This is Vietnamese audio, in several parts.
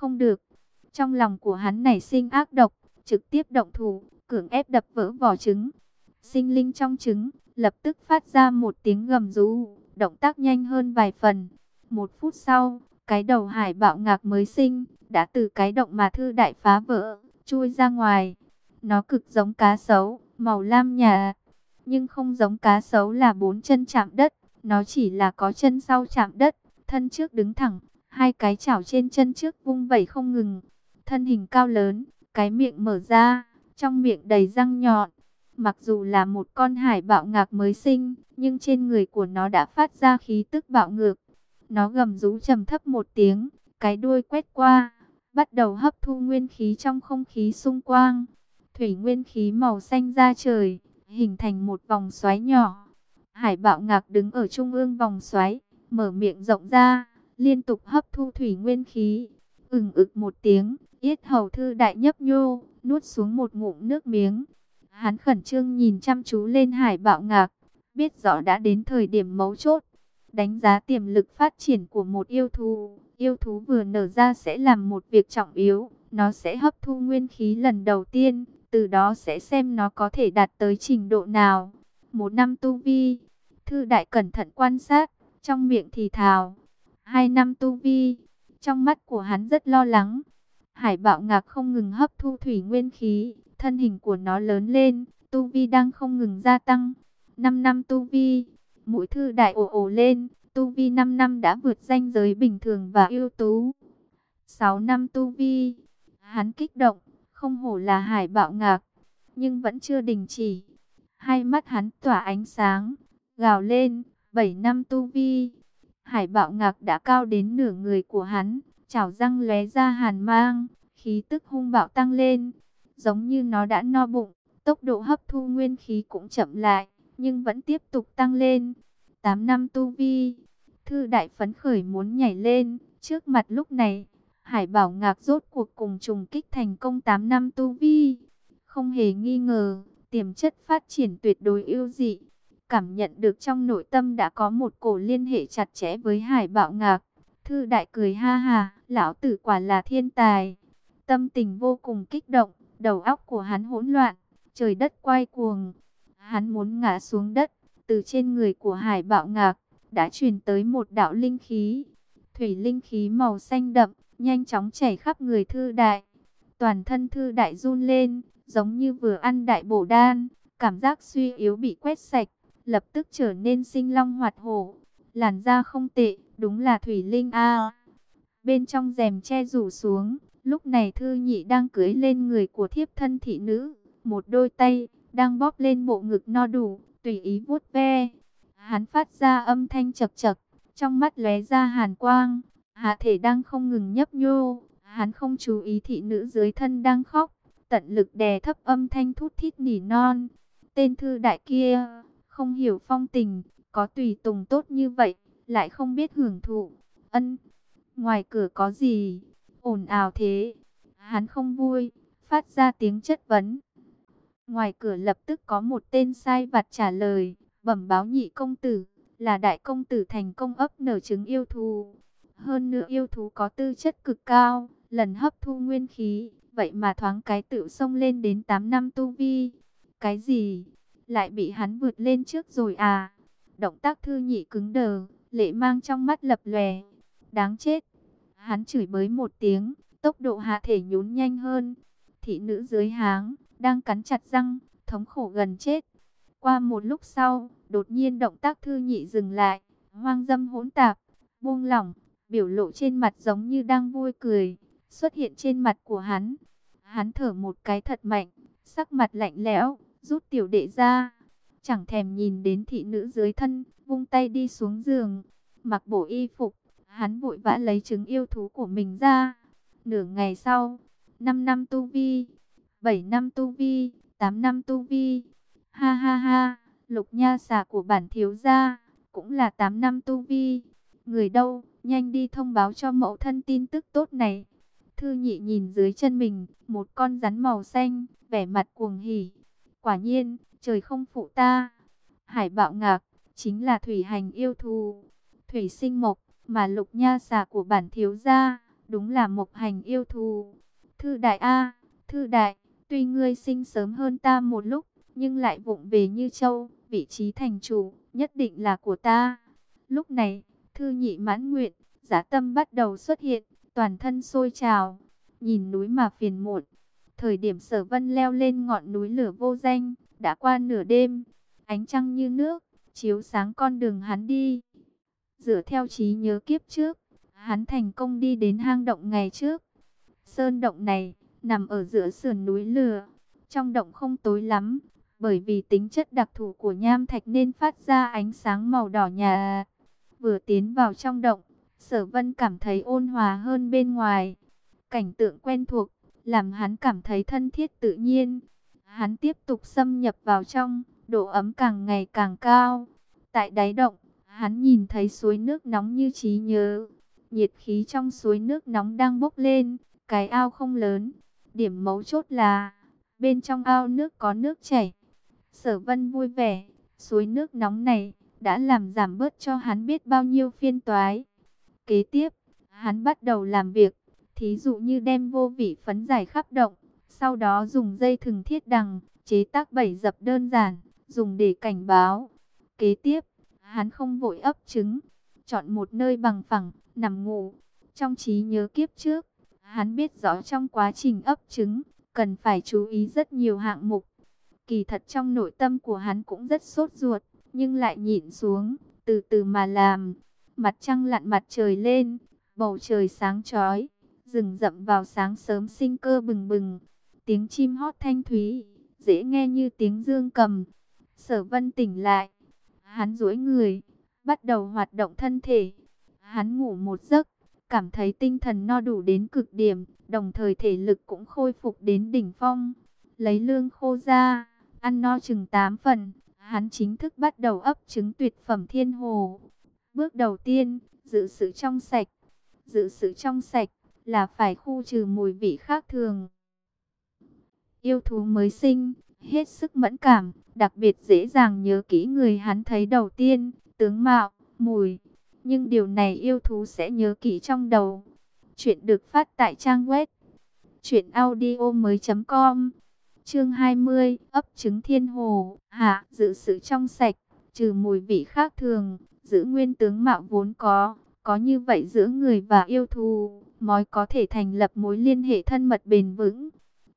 Không được. Trong lòng của hắn nảy sinh ác độc, trực tiếp động thủ, cưỡng ép đập vỡ vỏ trứng. Sinh linh trong trứng, lập tức phát ra một tiếng gầm rú, động tác nhanh hơn vài phần. Một phút sau, cái đầu hải bạo ngạc mới sinh, đã từ cái động mà thư đại phá vỡ, chui ra ngoài. Nó cực giống cá sấu, màu lam nhà, nhưng không giống cá sấu là bốn chân chạm đất, nó chỉ là có chân sau chạm đất, thân trước đứng thẳng, hai cái chảo trên chân trước vung vẩy không ngừng. Thân hình cao lớn, cái miệng mở ra, trong miệng đầy răng nhọn. Mặc dù là một con hải bạo ngạc mới sinh, nhưng trên người của nó đã phát ra khí tức bạo ngược. Nó gầm rú trầm thấp một tiếng, cái đuôi quét qua, bắt đầu hấp thu nguyên khí trong không khí xung quanh. Thủy nguyên khí màu xanh ra trời, hình thành một vòng xoáy nhỏ. Hải bạo ngạc đứng ở trung ương vòng xoáy, mở miệng rộng ra, liên tục hấp thu thủy nguyên khí. Ừng ực một tiếng, yết hầu thư đại nhấp nhô, nuốt xuống một ngụm nước miếng. Hắn khẩn trương nhìn chăm chú lên hải bạo ngạc, biết rõ đã đến thời điểm mấu chốt. Đánh giá tiềm lực phát triển của một yêu thú, yêu thú vừa nở ra sẽ làm một việc trọng yếu, nó sẽ hấp thu nguyên khí lần đầu tiên, từ đó sẽ xem nó có thể đạt tới trình độ nào. Một năm tu vi, thư đại cẩn thận quan sát, trong miệng thì thào. Hai năm tu vi, trong mắt của hắn rất lo lắng. Hải bạo ngạc không ngừng hấp thu thủy nguyên khí, thân hình của nó lớn lên, tu vi đang không ngừng gia tăng. Năm năm tu vi, mũi thư đại ồ ồ lên, tu vi 5 năm đã vượt danh giới bình thường và ưu tú. 6 năm tu vi, hắn kích động, không hổ là hải bạo ngạc, nhưng vẫn chưa đình chỉ. Hai mắt hắn tỏa ánh sáng, gào lên, 7 năm tu vi. Hải bạo ngạc đã cao đến nửa người của hắn, chảo răng lóe ra hàn mang, khí tức hung bạo tăng lên, giống như nó đã no bụng, tốc độ hấp thu nguyên khí cũng chậm lại, nhưng vẫn tiếp tục tăng lên. 8 năm tu vi, thư đại phấn khởi muốn nhảy lên, trước mặt lúc này, Hải Bảo Ngạc rốt cuộc cùng trùng kích thành công 8 năm tu vi. Không hề nghi ngờ, tiềm chất phát triển tuyệt đối ưu dị. Cảm nhận được trong nội tâm đã có một cổ liên hệ chặt chẽ với Hải bạo Ngạc. Thư đại cười ha ha, lão tử quả là thiên tài. Tâm tình vô cùng kích động, đầu óc của hắn hỗn loạn, trời đất quay cuồng. Hắn muốn ngã xuống đất, từ trên người của Hải bạo Ngạc, đã truyền tới một đạo linh khí. Thủy linh khí màu xanh đậm, nhanh chóng chảy khắp người thư đại. Toàn thân thư đại run lên, giống như vừa ăn đại bổ đan, cảm giác suy yếu bị quét sạch, lập tức trở nên sinh long hoạt hổ. Làn da không tệ, đúng là thủy linh a. Bên trong rèm che rủ xuống, lúc này thư nhị đang cưới lên người của thiếp thân thị nữ, một đôi tay đang bóp lên bộ ngực no đủ, tùy ý vuốt ve. Hắn phát ra âm thanh chật chật, trong mắt lóe ra hàn quang, Hạ thể đang không ngừng nhấp nhô, hắn không chú ý thị nữ dưới thân đang khóc, tận lực đè thấp âm thanh thút thít nỉ non. Tên thư đại kia, không hiểu phong tình, có tùy tùng tốt như vậy, lại không biết hưởng thụ. Ân, ngoài cửa có gì? Ồn ào thế. Hắn không vui, phát ra tiếng chất vấn. Ngoài cửa lập tức có một tên sai vặt trả lời, bẩm báo nhị công tử, là đại công tử thành công ấp nở trứng yêu thú Hơn nữa yêu thú có tư chất cực cao, lần hấp thu nguyên khí, vậy mà thoáng cái tự xông lên đến 8 năm tu vi. Cái gì? Lại bị hắn vượt lên trước rồi à? Động tác thư nhị cứng đờ, lệ mang trong mắt lập lòe. Đáng chết. Hắn chửi bới một tiếng, tốc độ hạ thể nhún nhanh hơn. Thị nữ dưới háng, đang cắn chặt răng, thống khổ gần chết. Qua một lúc sau, đột nhiên động tác thư nhị dừng lại, hoang dâm hỗn tạp, buông lỏng, biểu lộ trên mặt giống như đang vui cười, xuất hiện trên mặt của hắn. Hắn thở một cái thật mạnh, sắc mặt lạnh lẽo, rút tiểu đệ ra. Chẳng thèm nhìn đến thị nữ dưới thân, vung tay đi xuống giường, mặc bộ y phục. Hắn vội vã lấy trứng yêu thú của mình ra. Nửa ngày sau, 5 năm tu vi, 7 năm tu vi, 8 năm tu vi. Ha ha ha, lục nha xà của bản thiếu gia, cũng là 8 năm tu vi. Người đâu, nhanh đi thông báo cho mẫu thân tin tức tốt này. Thư nhị nhìn dưới chân mình, một con rắn màu xanh, vẻ mặt cuồng hỉ. Quả nhiên, trời không phụ ta. Hải bạo ngạc, chính là thủy hành yêu thù. Thủy sinh mộc, mà lục nha xà của bản thiếu gia, đúng là một hành yêu thù. Thư đại A, thư đại, tuy ngươi sinh sớm hơn ta một lúc, nhưng lại vụng về như châu, vị trí thành chủ, nhất định là của ta. Lúc này, thư nhị mãn nguyện, giả tâm bắt đầu xuất hiện, toàn thân sôi trào, nhìn núi mà phiền muộn. Thời điểm sở vân leo lên ngọn núi lửa vô danh, đã qua nửa đêm, ánh trăng như nước, chiếu sáng con đường hắn đi. Dựa theo trí nhớ kiếp trước, hắn thành công đi đến hang động ngày trước. Sơn động này, nằm ở giữa sườn núi lửa. Trong động không tối lắm, bởi vì tính chất đặc thù của nham thạch nên phát ra ánh sáng màu đỏ nhà. Vừa tiến vào trong động, sở vân cảm thấy ôn hòa hơn bên ngoài. Cảnh tượng quen thuộc, làm hắn cảm thấy thân thiết tự nhiên. Hắn tiếp tục xâm nhập vào trong, độ ấm càng ngày càng cao. Tại đáy động, hắn nhìn thấy suối nước nóng như trí nhớ. Nhiệt khí trong suối nước nóng đang bốc lên, cái ao không lớn. Điểm mấu chốt là, bên trong ao nước có nước chảy. Sở vân vui vẻ, suối nước nóng này đã làm giảm bớt cho hắn biết bao nhiêu phiên toái. Kế tiếp, hắn bắt đầu làm việc, thí dụ như đem vô vị phấn giải khắp động, sau đó dùng dây thừng thiết đằng, chế tác bảy dập đơn giản, dùng để cảnh báo. Kế tiếp, hắn không vội ấp trứng, chọn một nơi bằng phẳng, nằm ngủ. Trong trí nhớ kiếp trước, hắn biết rõ trong quá trình ấp trứng, cần phải chú ý rất nhiều hạng mục. Kỳ thật trong nội tâm của hắn cũng rất sốt ruột, nhưng lại nhịn xuống, từ từ mà làm. Mặt trăng lặn mặt trời lên, bầu trời sáng chói, rừng rậm vào sáng sớm sinh cơ bừng bừng. Tiếng chim hót thanh thúy, dễ nghe như tiếng dương cầm. Sở vân tỉnh lại, hắn duỗi người, bắt đầu hoạt động thân thể. Hắn ngủ một giấc, cảm thấy tinh thần no đủ đến cực điểm, đồng thời thể lực cũng khôi phục đến đỉnh phong. Lấy lương khô ra, ăn no chừng 8 phần, hắn chính thức bắt đầu ấp trứng tuyệt phẩm thiên hồ. Bước đầu tiên, giữ sự trong sạch. Giữ sự trong sạch là phải khu trừ mùi vị khác thường. Yêu thú mới sinh, hết sức mẫn cảm, đặc biệt dễ dàng nhớ kỹ người hắn thấy đầu tiên, tướng mạo, mùi. Nhưng điều này yêu thú sẽ nhớ kỹ trong đầu. Chuyện được phát tại trang web truyệnaudiomoi.com. Chương 20, ấp trứng thiên hồ, hạ, giữ sự trong sạch, trừ mùi vị khác thường, giữ nguyên tướng mạo vốn có, có như vậy giữa người và yêu thú, mới có thể thành lập mối liên hệ thân mật bền vững.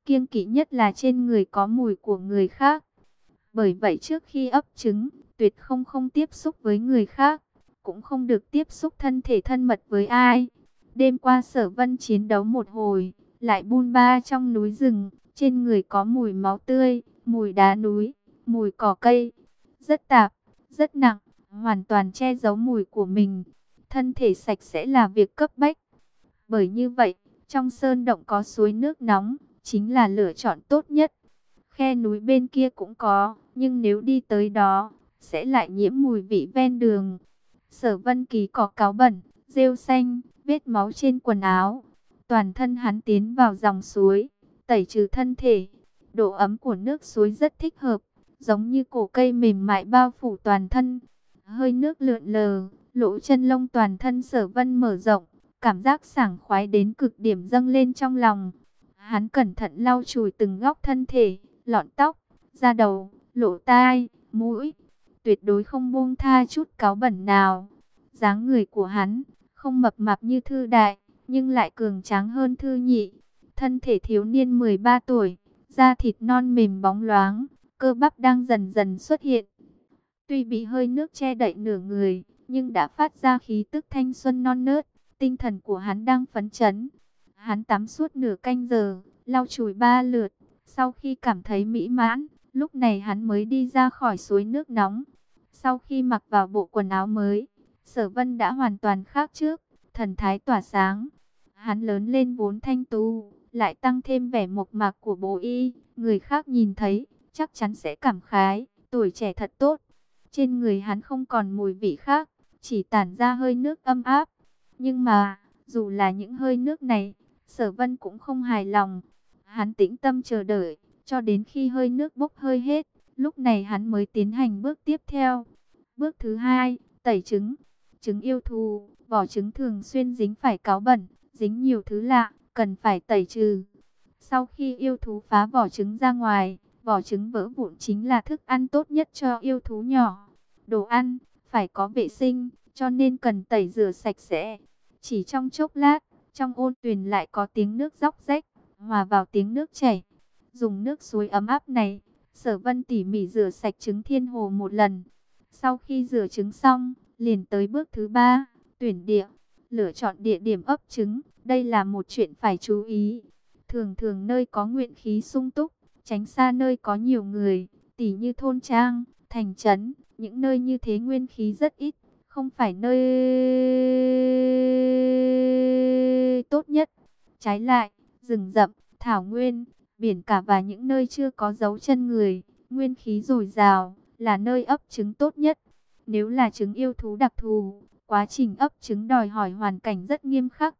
Kiêng kỵ nhất là trên người có mùi của người khác. Bởi vậy trước khi ấp trứng, tuyệt không không tiếp xúc với người khác, cũng không được tiếp xúc thân thể thân mật với ai. Đêm qua sở vân chiến đấu một hồi, lại buôn ba trong núi rừng, trên người có mùi máu tươi, mùi đá núi, mùi cỏ cây, rất tạp, rất nặng, hoàn toàn che giấu mùi của mình. Thân thể sạch sẽ là việc cấp bách. Bởi như vậy, trong sơn động có suối nước nóng, chính là lựa chọn tốt nhất. Khe núi bên kia cũng có, nhưng nếu đi tới đó, sẽ lại nhiễm mùi vị ven đường. Sở vân kỳ có cáo bẩn, rêu xanh, vết máu trên quần áo. Toàn thân hắn tiến vào dòng suối, tẩy trừ thân thể. Độ ấm của nước suối rất thích hợp, giống như cổ cây mềm mại bao phủ toàn thân. Hơi nước lượn lờ, lỗ chân lông toàn thân sở vân mở rộng, cảm giác sảng khoái đến cực điểm dâng lên trong lòng. Hắn cẩn thận lau chùi từng góc thân thể, lọn tóc, da đầu, lỗ tai, mũi. Tuyệt đối không buông tha chút cáo bẩn nào. dáng người của hắn, không mập mạp như thư đại, nhưng lại cường tráng hơn thư nhị. Thân thể thiếu niên 13 tuổi, da thịt non mềm bóng loáng, cơ bắp đang dần dần xuất hiện. Tuy bị hơi nước che đậy nửa người, nhưng đã phát ra khí tức thanh xuân non nớt, tinh thần của hắn đang phấn chấn. Hắn tắm suốt nửa canh giờ, lau chùi ba lượt, sau khi cảm thấy mỹ mãn, lúc này hắn mới đi ra khỏi suối nước nóng. Sau khi mặc vào bộ quần áo mới, sở vân đã hoàn toàn khác trước, thần thái tỏa sáng. Hắn lớn lên vốn thanh tu, lại tăng thêm vẻ mộc mạc của bố y, người khác nhìn thấy, chắc chắn sẽ cảm khái, tuổi trẻ thật tốt. Trên người hắn không còn mùi vị khác, chỉ tản ra hơi nước âm áp. Nhưng mà, dù là những hơi nước này, sở vân cũng không hài lòng. Hắn tĩnh tâm chờ đợi, cho đến khi hơi nước bốc hơi hết, lúc này hắn mới tiến hành bước tiếp theo. Bước thứ hai, tẩy trứng. Trứng yêu thù, vỏ trứng thường xuyên dính phải cáo bẩn, dính nhiều thứ lạ, cần phải tẩy trừ. Sau khi yêu thú phá vỏ trứng ra ngoài, vỏ trứng vỡ vụn chính là thức ăn tốt nhất cho yêu thú nhỏ. Đồ ăn phải có vệ sinh, cho nên cần tẩy rửa sạch sẽ. Chỉ trong chốc lát, trong ôn tuyền lại có tiếng nước róc rách, hòa vào tiếng nước chảy. Dùng nước suối ấm áp này, sở vân tỉ mỉ rửa sạch trứng thiên hồ một lần. Sau khi rửa trứng xong, liền tới bước thứ ba, tuyển địa, lựa chọn địa điểm ấp trứng. Đây là một chuyện phải chú ý. Thường thường nơi có nguyện khí sung túc, tránh xa nơi có nhiều người, tỉ như thôn trang, thành trấn, những nơi như thế nguyên khí rất ít, không phải nơi tốt nhất. Trái lại, rừng rậm, thảo nguyên, biển cả và những nơi chưa có dấu chân người, nguyên khí dồi dào, là nơi ấp trứng tốt nhất. Nếu là trứng yêu thú đặc thù, quá trình ấp trứng đòi hỏi hoàn cảnh rất nghiêm khắc.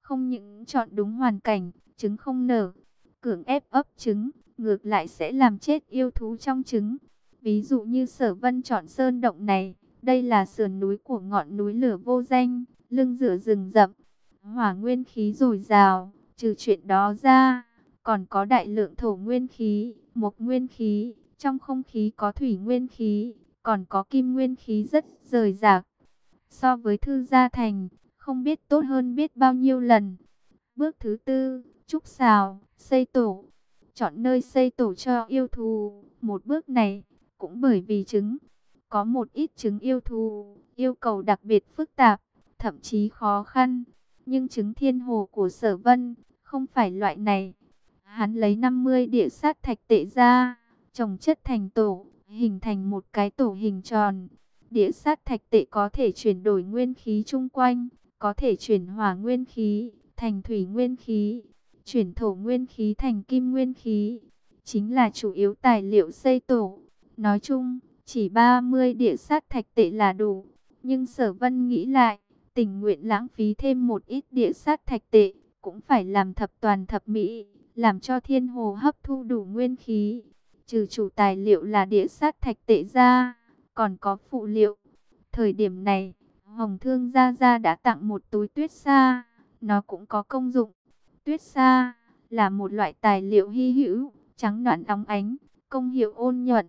Không những chọn đúng hoàn cảnh, trứng không nở, cưỡng ép ấp trứng, ngược lại sẽ làm chết yêu thú trong trứng. Ví dụ như sở vân chọn sơn động này, đây là sườn núi của ngọn núi lửa vô danh, lưng rửa rừng rậm, hỏa nguyên khí dồi dào, trừ chuyện đó ra, còn có đại lượng thổ nguyên khí, mộc nguyên khí, trong không khí có thủy nguyên khí, còn có kim nguyên khí rất rời rạc. So với thư gia thành, không biết tốt hơn biết bao nhiêu lần. Bước thứ tư, trúc xào, xây tổ. Chọn nơi xây tổ cho yêu thù, Một bước này, cũng bởi vì trứng. Có một ít trứng yêu thú, yêu cầu đặc biệt phức tạp, thậm chí khó khăn. Nhưng trứng thiên hồ của sở vân, không phải loại này. Hắn lấy 50 địa sát thạch tệ ra, trồng chất thành tổ, hình thành một cái tổ hình tròn. Địa sát thạch tệ có thể chuyển đổi nguyên khí chung quanh, có thể chuyển hỏa nguyên khí thành thủy nguyên khí, chuyển thổ nguyên khí thành kim nguyên khí, chính là chủ yếu tài liệu xây tổ. Nói chung, chỉ 30 địa sát thạch tệ là đủ, nhưng sở vân nghĩ lại, tình nguyện lãng phí thêm một ít địa sát thạch tệ, cũng phải làm thập toàn thập mỹ, làm cho thiên hồ hấp thu đủ nguyên khí. Trừ chủ tài liệu là địa sát thạch tệ ra, còn có phụ liệu. Thời điểm này, Hồng Thương Gia Gia đã tặng một túi tuyết sa, nó cũng có công dụng. Tuyết sa là một loại tài liệu hy hữu, trắng nõn óng ánh, công hiệu ôn nhuận.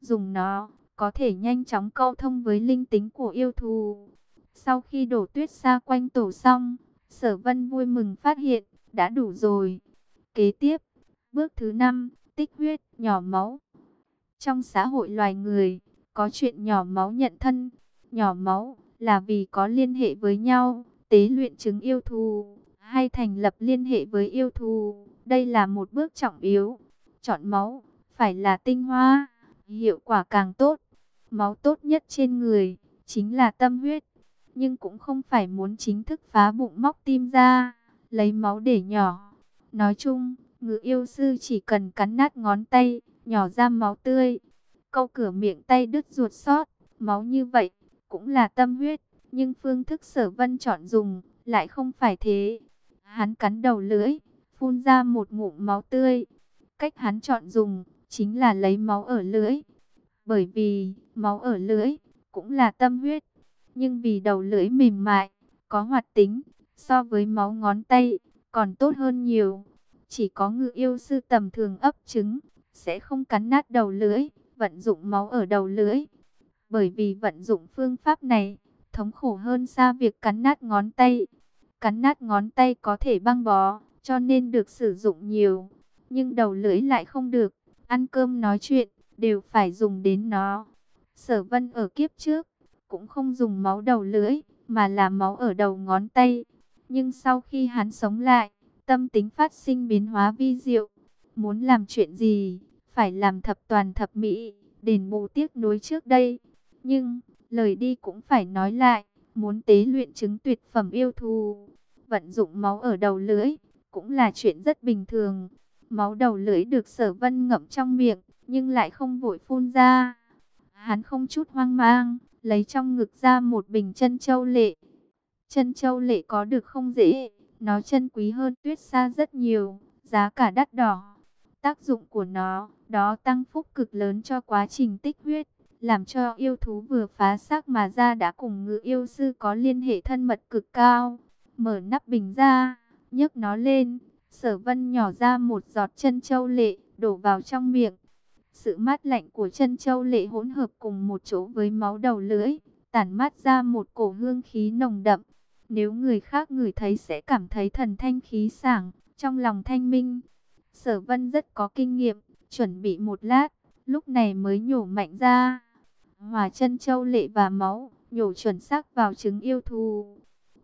Dùng nó có thể nhanh chóng câu thông với linh tính của yêu thù. Sau khi đổ tuyết xa quanh tổ xong, Sở Vân vui mừng phát hiện đã đủ rồi. Kế tiếp, bước thứ năm, tích huyết, nhỏ máu. Trong xã hội loài người, có chuyện nhỏ máu nhận thân. Nhỏ máu là vì có liên hệ với nhau, tế luyện chứng yêu thù, hay thành lập liên hệ với yêu thù. Đây là một bước trọng yếu. Chọn máu, phải là tinh hoa, hiệu quả càng tốt. Máu tốt nhất trên người, chính là tâm huyết. Nhưng cũng không phải muốn chính thức phá bụng móc tim ra, lấy máu để nhỏ. Nói chung, ngự yêu sư chỉ cần cắn nát ngón tay, nhỏ ra máu tươi. Câu cửa miệng tay đứt ruột sót, máu như vậy, cũng là tâm huyết. Nhưng phương thức sở vân chọn dùng, lại không phải thế. Hắn cắn đầu lưỡi, phun ra một ngụm máu tươi. Cách hắn chọn dùng, chính là lấy máu ở lưỡi. Bởi vì, máu ở lưỡi, cũng là tâm huyết. Nhưng vì đầu lưỡi mềm mại, có hoạt tính, so với máu ngón tay, còn tốt hơn nhiều. Chỉ có ngự yêu sư tầm thường ấp trứng, sẽ không cắn nát đầu lưỡi, vận dụng máu ở đầu lưỡi. Bởi vì vận dụng phương pháp này, thống khổ hơn xa việc cắn nát ngón tay. Cắn nát ngón tay có thể băng bó, cho nên được sử dụng nhiều. Nhưng đầu lưỡi lại không được, ăn cơm nói chuyện, đều phải dùng đến nó. Sở vân ở kiếp trước, cũng không dùng máu đầu lưỡi, mà là máu ở đầu ngón tay. Nhưng sau khi hắn sống lại, tâm tính phát sinh biến hóa vi diệu. Muốn làm chuyện gì, phải làm thập toàn thập mỹ, đền bù tiếc nuối trước đây. Nhưng, lời đi cũng phải nói lại, muốn tế luyện chứng tuyệt phẩm yêu thù, vận dụng máu ở đầu lưỡi, cũng là chuyện rất bình thường. Máu đầu lưỡi được sở vân ngậm trong miệng, nhưng lại không vội phun ra. Hắn không chút hoang mang, lấy trong ngực ra một bình chân châu lệ. Chân châu lệ có được không dễ, nó chân quý hơn tuyết sa rất nhiều, giá cả đắt đỏ. Tác dụng của nó, đó tăng phúc cực lớn cho quá trình tích huyết, làm cho yêu thú vừa phá xác mà ra đã cùng ngự yêu sư có liên hệ thân mật cực cao. mở nắp bình ra, nhấc nó lên. Sở vân nhỏ ra một giọt chân châu lệ, đổ vào trong miệng. Sự mát lạnh của chân châu lệ hỗn hợp cùng một chỗ với máu đầu lưỡi, tản mát ra một cổ hương khí nồng đậm. Nếu người khác ngửi thấy sẽ cảm thấy thần thanh khí sảng, trong lòng thanh minh. Sở vân rất có kinh nghiệm, chuẩn bị một lát, lúc này mới nhổ mạnh ra. Hòa chân châu lệ và máu, nhổ chuẩn xác vào trứng yêu thù.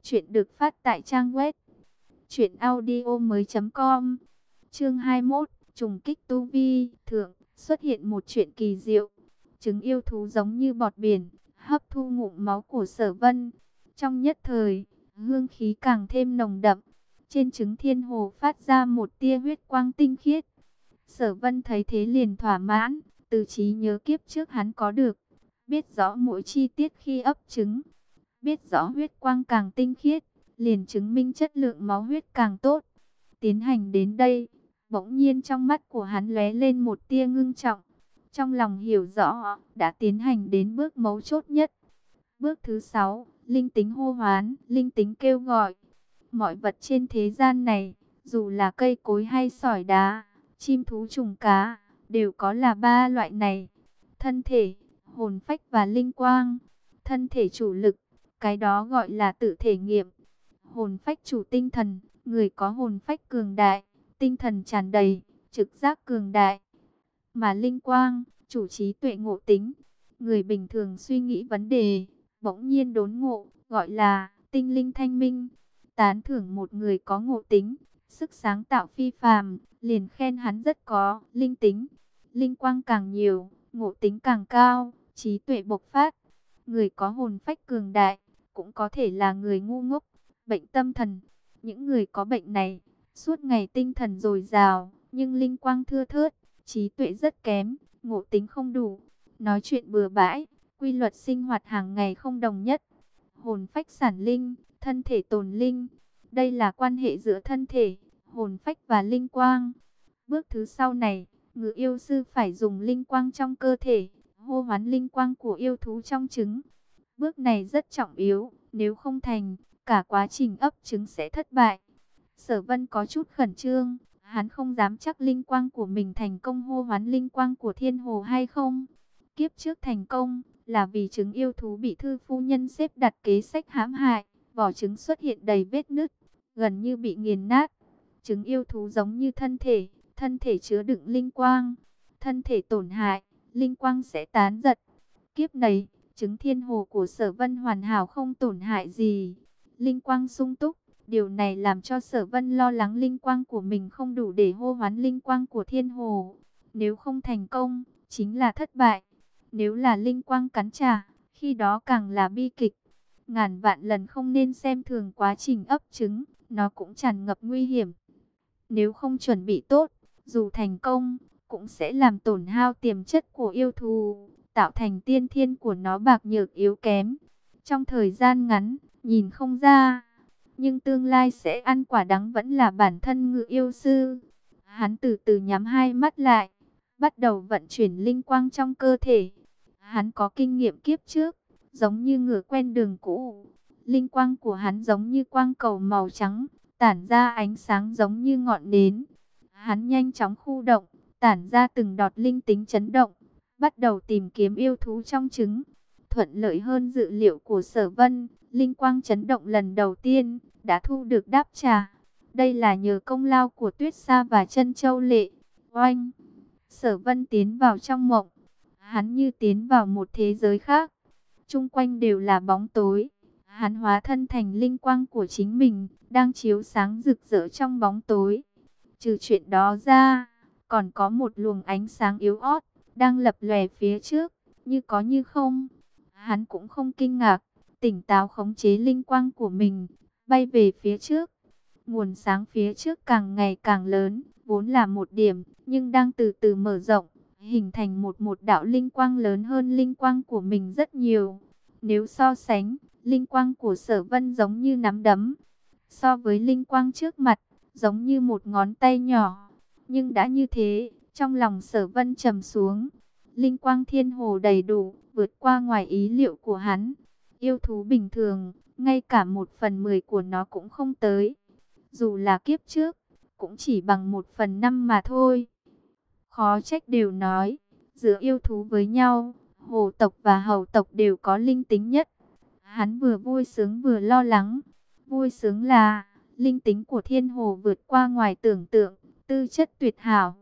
Chuyện được phát tại trang web truyện audio mới.com Chương 21, trùng kích tu vi, thượng, xuất hiện một chuyện kỳ diệu. Trứng yêu thú giống như bọt biển, hấp thu ngụm máu của Sở Vân. Trong nhất thời, hương khí càng thêm nồng đậm. Trên trứng thiên hồ phát ra một tia huyết quang tinh khiết. Sở Vân thấy thế liền thỏa mãn, từ trí nhớ kiếp trước hắn có được, biết rõ mỗi chi tiết khi ấp trứng, biết rõ huyết quang càng tinh khiết, liền chứng minh chất lượng máu huyết càng tốt. Tiến hành đến đây, bỗng nhiên trong mắt của hắn lóe lên một tia ngưng trọng. Trong lòng hiểu rõ, đã tiến hành đến bước mấu chốt nhất. Bước thứ sáu, linh tính hô hoán, linh tính kêu gọi. Mọi vật trên thế gian này, dù là cây cối hay sỏi đá, chim thú trùng cá, đều có là ba loại này. Thân thể, hồn phách và linh quang. Thân thể chủ lực, cái đó gọi là tự thể nghiệm. Hồn phách chủ tinh thần, người có hồn phách cường đại, tinh thần tràn đầy, trực giác cường đại. Mà linh quang, chủ trí tuệ ngộ tính, người bình thường suy nghĩ vấn đề, bỗng nhiên đốn ngộ, gọi là tinh linh thanh minh. Tán thưởng một người có ngộ tính, sức sáng tạo phi phàm, liền khen hắn rất có linh tính. Linh quang càng nhiều, ngộ tính càng cao, trí tuệ bộc phát. Người có hồn phách cường đại, cũng có thể là người ngu ngốc, bệnh tâm thần. Những người có bệnh này, suốt ngày tinh thần dồi dào, nhưng linh quang thưa thớt, trí tuệ rất kém, ngộ tính không đủ. Nói chuyện bừa bãi, quy luật sinh hoạt hàng ngày không đồng nhất. Hồn phách sản linh, thân thể tồn linh. Đây là quan hệ giữa thân thể, hồn phách và linh quang. Bước thứ sau này, ngự yêu sư phải dùng linh quang trong cơ thể, hô hoán linh quang của yêu thú trong trứng. Bước này rất trọng yếu, nếu không thành, cả quá trình ấp trứng sẽ thất bại. Sở vân có chút khẩn trương, hắn không dám chắc linh quang của mình thành công hô hoán linh quang của thiên hồ hay không. Kiếp trước thành công, là vì trứng yêu thú bị thư phu nhân xếp đặt kế sách hãm hại, vỏ trứng xuất hiện đầy vết nứt, gần như bị nghiền nát. Trứng yêu thú giống như thân thể, thân thể chứa đựng linh quang, thân thể tổn hại, linh quang sẽ tán giật. Kiếp này, trứng thiên hồ của sở vân hoàn hảo không tổn hại gì, linh quang sung túc. Điều này làm cho sở vân lo lắng linh quang của mình không đủ để hô hoán linh quang của thiên hồ. Nếu không thành công, chính là thất bại. Nếu là linh quang cắn trả, khi đó càng là bi kịch. Ngàn vạn lần không nên xem thường quá trình ấp trứng, nó cũng tràn ngập nguy hiểm. Nếu không chuẩn bị tốt, dù thành công, cũng sẽ làm tổn hao tiềm chất của yêu thù, tạo thành tiên thiên của nó bạc nhược yếu kém. Trong thời gian ngắn, nhìn không ra, nhưng tương lai sẽ ăn quả đắng vẫn là bản thân ngự yêu sư. Hắn từ từ nhắm hai mắt lại, bắt đầu vận chuyển linh quang trong cơ thể. Hắn có kinh nghiệm kiếp trước, giống như ngựa quen đường cũ. Linh quang của hắn giống như quang cầu màu trắng, tản ra ánh sáng giống như ngọn nến. Hắn nhanh chóng khu động, tản ra từng đọt linh tính chấn động, bắt đầu tìm kiếm yêu thú trong trứng. Thuận lợi hơn dự liệu của sở vân, linh quang chấn động lần đầu tiên, đã thu được đáp trả. Đây là nhờ công lao của Tuyết Sa và chân Châu Lệ. Oanh! Sở vân tiến vào trong mộng. Hắn như tiến vào một thế giới khác. Trung quanh đều là bóng tối. Hắn hóa thân thành linh quang của chính mình, đang chiếu sáng rực rỡ trong bóng tối. Trừ chuyện đó ra, còn có một luồng ánh sáng yếu ớt đang lập lòe phía trước, như có như không. Hắn cũng không kinh ngạc, tỉnh táo khống chế linh quang của mình, bay về phía trước. Nguồn sáng phía trước càng ngày càng lớn, vốn là một điểm, nhưng đang từ từ mở rộng, hình thành một một đạo linh quang lớn hơn linh quang của mình rất nhiều. Nếu so sánh, linh quang của sở vân giống như nắm đấm, so với linh quang trước mặt, giống như một ngón tay nhỏ. Nhưng đã như thế, trong lòng sở vân trầm xuống, linh quang thiên hồ đầy đủ, vượt qua ngoài ý liệu của hắn. Yêu thú bình thường, ngay cả một phần mười của nó cũng không tới. Dù là kiếp trước, cũng chỉ bằng một phần năm mà thôi. Khó trách đều nói, giữa yêu thú với nhau, hồ tộc và hầu tộc đều có linh tính nhất. Hắn vừa vui sướng vừa lo lắng. Vui sướng là, linh tính của thiên hồ vượt qua ngoài tưởng tượng, tư chất tuyệt hảo.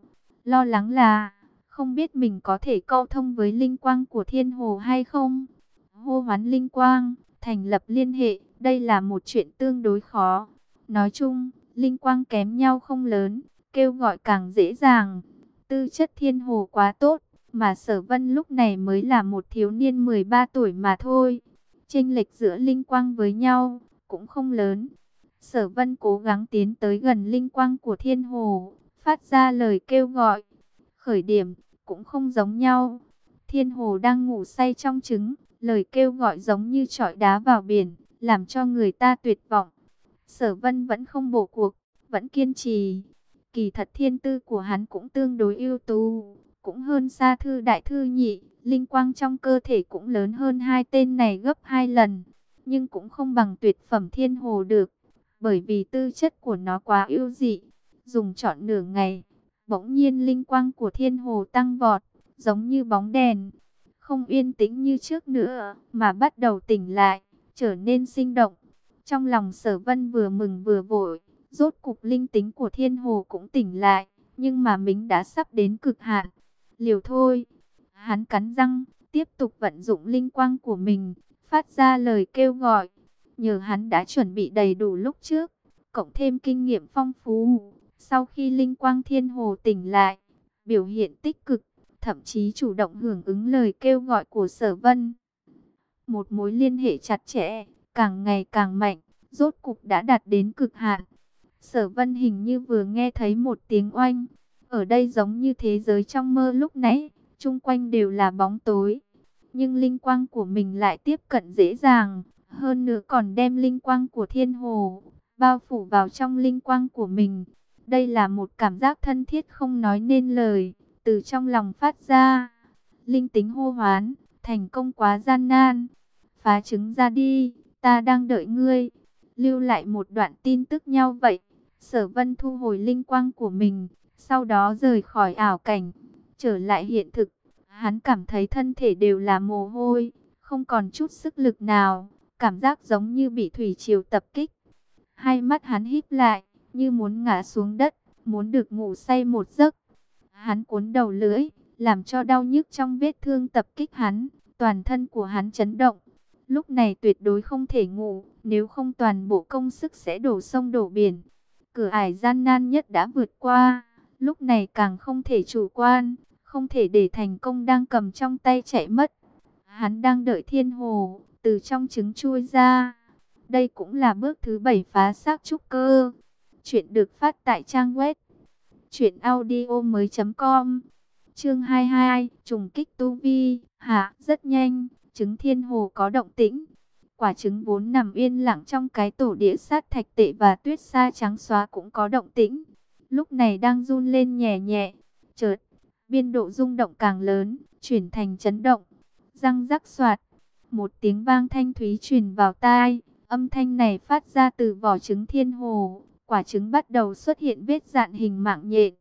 Lo lắng là, không biết mình có thể câu thông với linh quang của thiên hồ hay không. Hô hoán linh quang, thành lập liên hệ, đây là một chuyện tương đối khó. Nói chung, linh quang kém nhau không lớn, kêu gọi càng dễ dàng. Tư chất thiên hồ quá tốt, mà sở vân lúc này mới là một thiếu niên 13 tuổi mà thôi. Chênh lệch giữa linh quang với nhau, cũng không lớn. Sở vân cố gắng tiến tới gần linh quang của thiên hồ, phát ra lời kêu gọi. Khởi điểm, cũng không giống nhau. Thiên hồ đang ngủ say trong trứng, lời kêu gọi giống như trọi đá vào biển, làm cho người ta tuyệt vọng. Sở vân vẫn không bỏ cuộc, vẫn kiên trì. Kỳ thật thiên tư của hắn cũng tương đối ưu tú, cũng hơn xa thư đại thư nhị, linh quang trong cơ thể cũng lớn hơn hai tên này gấp hai lần, nhưng cũng không bằng tuyệt phẩm thiên hồ được, bởi vì tư chất của nó quá ưu dị, dùng chọn nửa ngày, bỗng nhiên linh quang của thiên hồ tăng vọt, giống như bóng đèn, không yên tĩnh như trước nữa, mà bắt đầu tỉnh lại, trở nên sinh động. Trong lòng sở vân vừa mừng vừa vội, rốt cục linh tính của thiên hồ cũng tỉnh lại, nhưng mà mình đã sắp đến cực hạn. Liều thôi, hắn cắn răng, tiếp tục vận dụng linh quang của mình, phát ra lời kêu gọi. Nhờ hắn đã chuẩn bị đầy đủ lúc trước, cộng thêm kinh nghiệm phong phú. Sau khi linh quang thiên hồ tỉnh lại, biểu hiện tích cực, thậm chí chủ động hưởng ứng lời kêu gọi của sở vân. Một mối liên hệ chặt chẽ, càng ngày càng mạnh, rốt cục đã đạt đến cực hạn. Sở vân hình như vừa nghe thấy một tiếng oanh, ở đây giống như thế giới trong mơ lúc nãy, chung quanh đều là bóng tối. Nhưng linh quang của mình lại tiếp cận dễ dàng, hơn nữa còn đem linh quang của thiên hồ, bao phủ vào trong linh quang của mình. Đây là một cảm giác thân thiết không nói nên lời, từ trong lòng phát ra. Linh tính hô hoán, thành công quá gian nan. Phá trứng ra đi, ta đang đợi ngươi. Lưu lại một đoạn tin tức nhau vậy. Sở vân thu hồi linh quang của mình, sau đó rời khỏi ảo cảnh, trở lại hiện thực. Hắn cảm thấy thân thể đều là mồ hôi, không còn chút sức lực nào, cảm giác giống như bị thủy triều tập kích. Hai mắt hắn híp lại, như muốn ngã xuống đất, muốn được ngủ say một giấc. Hắn cuốn đầu lưỡi, làm cho đau nhức trong vết thương tập kích hắn, toàn thân của hắn chấn động. Lúc này tuyệt đối không thể ngủ, nếu không toàn bộ công sức sẽ đổ sông đổ biển. Cửa ải gian nan nhất đã vượt qua, lúc này càng không thể chủ quan, không thể để thành công đang cầm trong tay chạy mất. Hắn đang đợi thiên hồ, từ trong trứng chui ra. Đây cũng là bước thứ bảy phá xác trúc cơ. Chuyện được phát tại trang web truyệnaudiomoi.com. Chương 22, trùng kích tu vi, hạ, rất nhanh, trứng thiên hồ có động tĩnh. Quả trứng vốn nằm yên lặng trong cái tổ đĩa sát thạch tệ và tuyết sa trắng xóa cũng có động tĩnh. Lúc này đang run lên nhẹ nhẹ, chợt, biên độ rung động càng lớn, chuyển thành chấn động. Răng rắc soạt, một tiếng vang thanh thúy truyền vào tai, âm thanh này phát ra từ vỏ trứng thiên hồ, quả trứng bắt đầu xuất hiện vết dạn hình mạng nhện.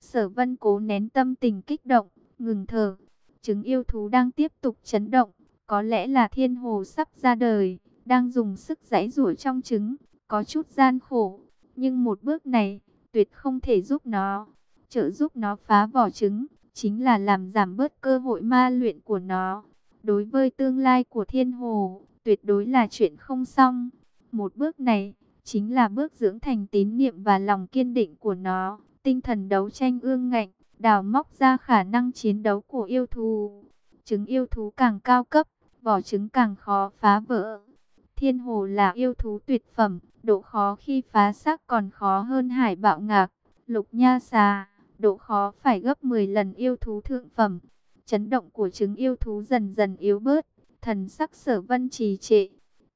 Sở vân cố nén tâm tình kích động, ngừng thở. Trứng yêu thú đang tiếp tục chấn động, có lẽ là thiên hồ sắp ra đời, đang dùng sức giãy giụa trong trứng, có chút gian khổ. Nhưng một bước này, tuyệt không thể giúp nó, trợ giúp nó phá vỏ trứng, chính là làm giảm bớt cơ hội ma luyện của nó. Đối với tương lai của thiên hồ, tuyệt đối là chuyện không xong. Một bước này, chính là bước dưỡng thành tín niệm và lòng kiên định của nó, tinh thần đấu tranh ương ngạnh, đào móc ra khả năng chiến đấu của yêu thú. Trứng yêu thú càng cao cấp, vỏ trứng càng khó phá vỡ. Thiên hồ là yêu thú tuyệt phẩm, độ khó khi phá xác còn khó hơn hải bạo ngạc, lục nha xà, độ khó phải gấp 10 lần yêu thú thượng phẩm. Chấn động của trứng yêu thú dần dần yếu bớt, thần sắc sở vân trì trệ.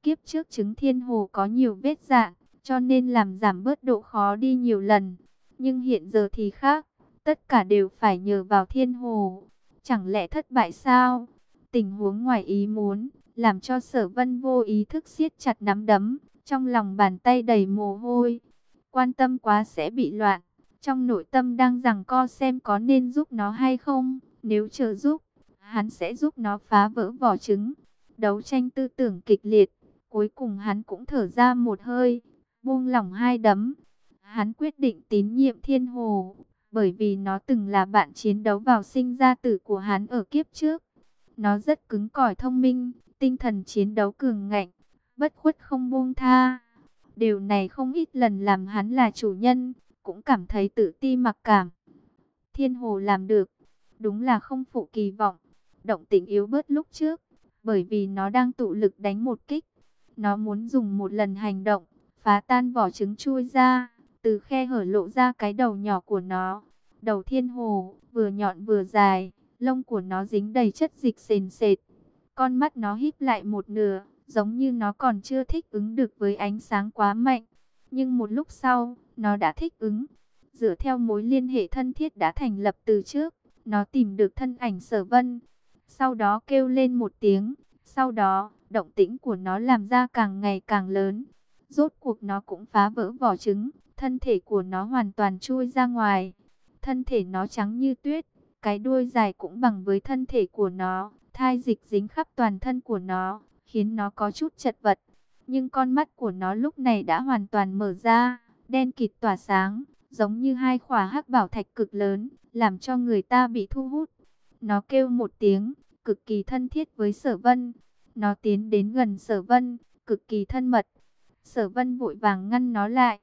Kiếp trước trứng thiên hồ có nhiều vết dạng, cho nên làm giảm bớt độ khó đi nhiều lần. Nhưng hiện giờ thì khác, tất cả đều phải nhờ vào thiên hồ. Chẳng lẽ thất bại sao? Tình huống ngoài ý muốn, làm cho sở vân vô ý thức siết chặt nắm đấm, trong lòng bàn tay đầy mồ hôi. Quan tâm quá sẽ bị loạn, trong nội tâm đang rằng co xem có nên giúp nó hay không, nếu chờ giúp, hắn sẽ giúp nó phá vỡ vỏ trứng. Đấu tranh tư tưởng kịch liệt, cuối cùng hắn cũng thở ra một hơi, buông lỏng hai đấm. Hắn quyết định tín nhiệm thiên hồ, bởi vì nó từng là bạn chiến đấu vào sinh ra tử của hắn ở kiếp trước. Nó rất cứng cỏi thông minh, tinh thần chiến đấu cường ngạnh, bất khuất không buông tha. Điều này không ít lần làm hắn là chủ nhân, cũng cảm thấy tự ti mặc cảm. Thiên hồ làm được, đúng là không phụ kỳ vọng. Động tĩnh yếu bớt lúc trước, bởi vì nó đang tụ lực đánh một kích. Nó muốn dùng một lần hành động, phá tan vỏ trứng chui ra, từ khe hở lộ ra cái đầu nhỏ của nó. Đầu thiên hồ, vừa nhọn vừa dài, lông của nó dính đầy chất dịch sền sệt. Con mắt nó híp lại một nửa, giống như nó còn chưa thích ứng được với ánh sáng quá mạnh. Nhưng một lúc sau, nó đã thích ứng. Dựa theo mối liên hệ thân thiết đã thành lập từ trước, nó tìm được thân ảnh sở vân. Sau đó kêu lên một tiếng, sau đó, động tĩnh của nó làm ra càng ngày càng lớn. Rốt cuộc nó cũng phá vỡ vỏ trứng, thân thể của nó hoàn toàn chui ra ngoài. Thân thể nó trắng như tuyết, cái đuôi dài cũng bằng với thân thể của nó, thai dịch dính khắp toàn thân của nó, khiến nó có chút chật vật. Nhưng con mắt của nó lúc này đã hoàn toàn mở ra, đen kịt tỏa sáng, giống như hai khỏa hắc bảo thạch cực lớn, làm cho người ta bị thu hút. Nó kêu một tiếng, cực kỳ thân thiết với sở vân. Nó tiến đến gần sở vân, cực kỳ thân mật. Sở vân vội vàng ngăn nó lại.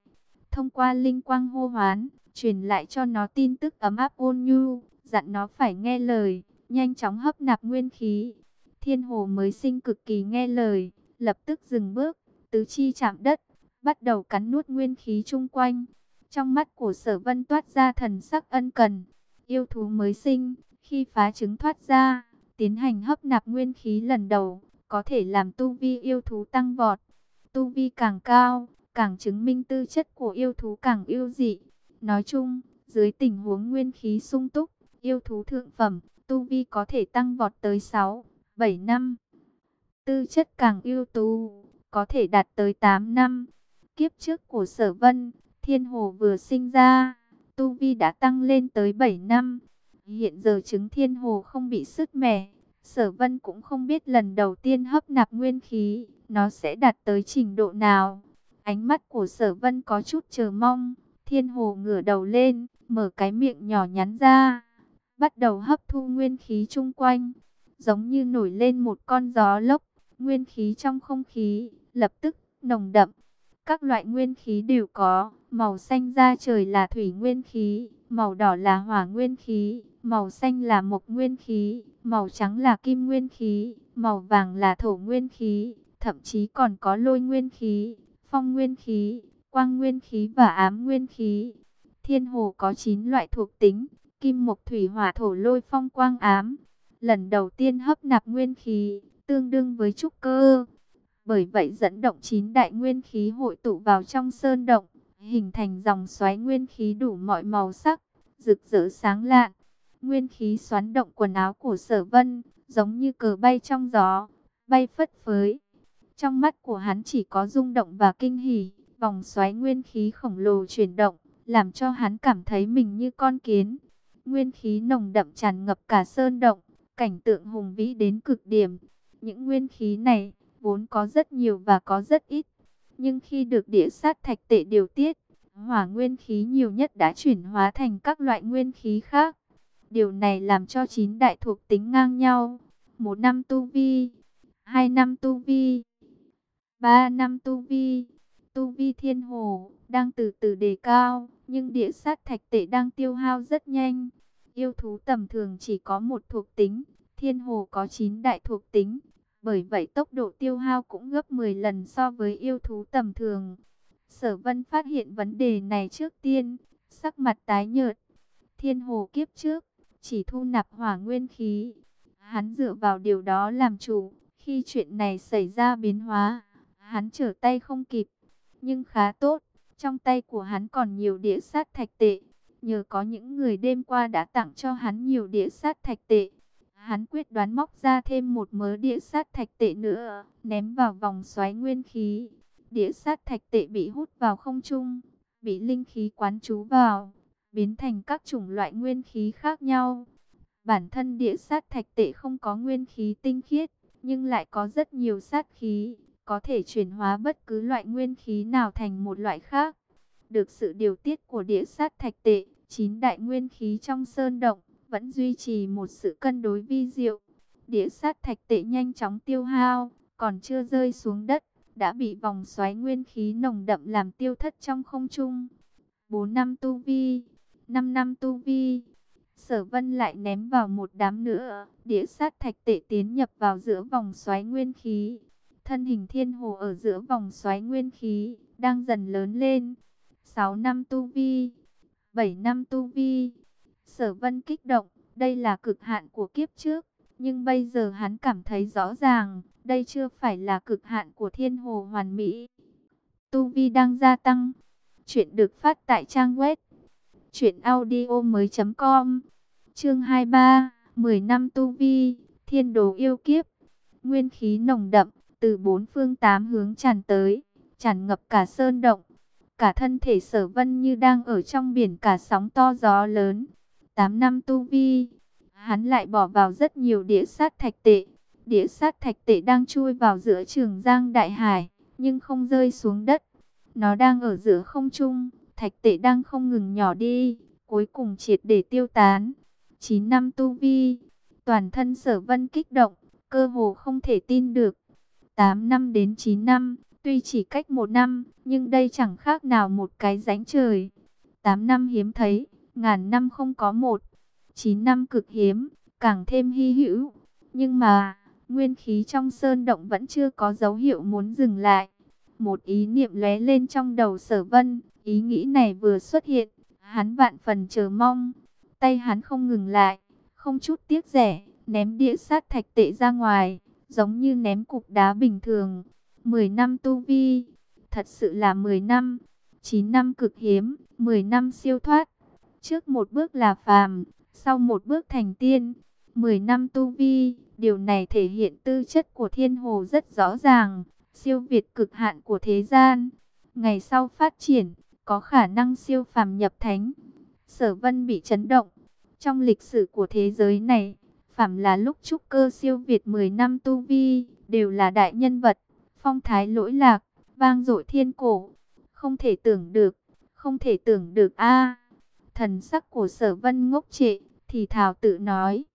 Thông qua linh quang hô hoán, truyền lại cho nó tin tức ấm áp ôn nhu, dặn nó phải nghe lời, nhanh chóng hấp nạp nguyên khí. Thiên hồ mới sinh cực kỳ nghe lời, lập tức dừng bước, tứ chi chạm đất, bắt đầu cắn nuốt nguyên khí chung quanh. Trong mắt của sở vân toát ra thần sắc ân cần, yêu thú mới sinh, khi phá trứng thoát ra, tiến hành hấp nạp nguyên khí lần đầu, có thể làm tu vi yêu thú tăng vọt. Tu vi càng cao, càng chứng minh tư chất của yêu thú càng yêu dị. Nói chung, dưới tình huống nguyên khí sung túc, yêu thú thượng phẩm, tu vi có thể tăng vọt tới 6, 7 năm. Tư chất càng ưu tú, có thể đạt tới 8 năm. Kiếp trước của sở vân, thiên hồ vừa sinh ra, tu vi đã tăng lên tới 7 năm. Hiện giờ chứng thiên hồ không bị sứt mẻ, sở vân cũng không biết lần đầu tiên hấp nạp nguyên khí, nó sẽ đạt tới trình độ nào. Ánh mắt của sở vân có chút chờ mong, thiên hồ ngửa đầu lên, mở cái miệng nhỏ nhắn ra, bắt đầu hấp thu nguyên khí chung quanh, giống như nổi lên một con gió lốc, nguyên khí trong không khí, lập tức nồng đậm. Các loại nguyên khí đều có, màu xanh da trời là thủy nguyên khí, màu đỏ là hỏa nguyên khí, màu xanh là mộc nguyên khí, màu trắng là kim nguyên khí, màu vàng là thổ nguyên khí, thậm chí còn có lôi nguyên khí, phong nguyên khí, quang nguyên khí và ám nguyên khí. Thiên hồ có 9 loại thuộc tính, kim mộc thủy hỏa thổ lôi phong quang ám. Lần đầu tiên hấp nạp nguyên khí, tương đương với trúc cơ. Bởi vậy dẫn động 9 đại nguyên khí hội tụ vào trong sơn động, hình thành dòng xoáy nguyên khí đủ mọi màu sắc, rực rỡ sáng lạn. Nguyên khí xoắn động quần áo của sở vân, giống như cờ bay trong gió, bay phất phới. Trong mắt của hắn chỉ có rung động và kinh hỉ, vòng xoáy nguyên khí khổng lồ chuyển động, làm cho hắn cảm thấy mình như con kiến. Nguyên khí nồng đậm tràn ngập cả sơn động, cảnh tượng hùng vĩ đến cực điểm. Những nguyên khí này vốn có rất nhiều và có rất ít, nhưng khi được địa sát thạch tệ điều tiết, hỏa nguyên khí nhiều nhất đã chuyển hóa thành các loại nguyên khí khác. Điều này làm cho chín đại thuộc tính ngang nhau. Một năm tu vi, hai năm tu vi, ba năm tu vi. Tu vi thiên hồ đang từ từ đề cao, nhưng địa sát thạch tệ đang tiêu hao rất nhanh. Yêu thú tầm thường chỉ có một thuộc tính, thiên hồ có 9 đại thuộc tính. Bởi vậy tốc độ tiêu hao cũng gấp 10 lần so với yêu thú tầm thường. Sở vân phát hiện vấn đề này trước tiên, sắc mặt tái nhợt. Thiên hồ kiếp trước, chỉ thu nạp hỏa nguyên khí. Hắn dựa vào điều đó làm chủ, khi chuyện này xảy ra biến hóa, hắn trở tay không kịp. Nhưng khá tốt, trong tay của hắn còn nhiều đĩa sát thạch tệ. Nhờ có những người đêm qua đã tặng cho hắn nhiều đĩa sát thạch tệ, Hắn quyết đoán móc ra thêm một mớ đĩa sát thạch tệ nữa, ném vào vòng xoáy nguyên khí. đĩa sát thạch tệ bị hút vào không trung, bị linh khí quán trú vào, biến thành các chủng loại nguyên khí khác nhau. Bản thân đĩa sát thạch tệ không có nguyên khí tinh khiết, nhưng lại có rất nhiều sát khí, có thể chuyển hóa bất cứ loại nguyên khí nào thành một loại khác. Được sự điều tiết của địa sát thạch tệ, chín đại nguyên khí trong sơn động vẫn duy trì một sự cân đối vi diệu. Địa sát thạch tệ nhanh chóng tiêu hao, còn chưa rơi xuống đất, đã bị vòng xoáy nguyên khí nồng đậm làm tiêu thất trong không trung. 4 năm tu vi, 5 năm tu vi, sở vân lại ném vào một đám nữa, địa sát thạch tệ tiến nhập vào giữa vòng xoáy nguyên khí. Thân hình thiên hồ ở giữa vòng xoáy nguyên khí, đang dần lớn lên. 6 năm tu vi, 7 năm tu vi, sở vân kích động, đây là cực hạn của kiếp trước. Nhưng bây giờ hắn cảm thấy rõ ràng, đây chưa phải là cực hạn của thiên hồ hoàn mỹ. Tu vi đang gia tăng. Chuyện được phát tại trang web truyệnaudiomoi.com. Chương 23, 10 năm tu vi, thiên đồ yêu kiếp. Nguyên khí nồng đậm từ bốn phương tám hướng tràn tới, tràn ngập cả sơn động. Cả thân thể Sở Vân như đang ở trong biển cả sóng to gió lớn. Tám năm tu vi, hắn lại bỏ vào rất nhiều đĩa sát thạch tệ. Đĩa sát thạch tệ đang chui vào giữa trường giang đại hải, nhưng không rơi xuống đất. Nó đang ở giữa không trung, thạch tệ đang không ngừng nhỏ đi, cuối cùng triệt để tiêu tán. 9 năm tu vi, toàn thân sở vân kích động, cơ hồ không thể tin được. 8 năm đến 9 năm, tuy chỉ cách một năm, nhưng đây chẳng khác nào một cái rãnh trời. 8 năm hiếm thấy, ngàn năm không có một. 9 năm cực hiếm, càng thêm hy hữu. Nhưng mà, nguyên khí trong sơn động vẫn chưa có dấu hiệu muốn dừng lại. Một ý niệm lóe lên trong đầu sở vân, ý nghĩ này vừa xuất hiện, hắn vạn phần chờ mong. Tay hắn không ngừng lại, không chút tiếc rẻ, ném đĩa sát thạch tệ ra ngoài, giống như ném cục đá bình thường. 10 năm tu vi, thật sự là 10 năm, 9 năm cực hiếm, 10 năm siêu thoát. Trước một bước là phàm, sau một bước thành tiên, 10 năm tu vi, điều này thể hiện tư chất của thiên hồ rất rõ ràng, siêu việt cực hạn của thế gian. Ngày sau phát triển, có khả năng siêu phàm nhập thánh. Sở vân bị chấn động. Trong lịch sử của thế giới này, phàm là lúc trúc cơ siêu việt 10 năm tu vi, đều là đại nhân vật, phong thái lỗi lạc, vang dội thiên cổ. Không thể tưởng được, không thể tưởng được a Thần sắc của sở vân ngốc trệ, thì thảo tự nói.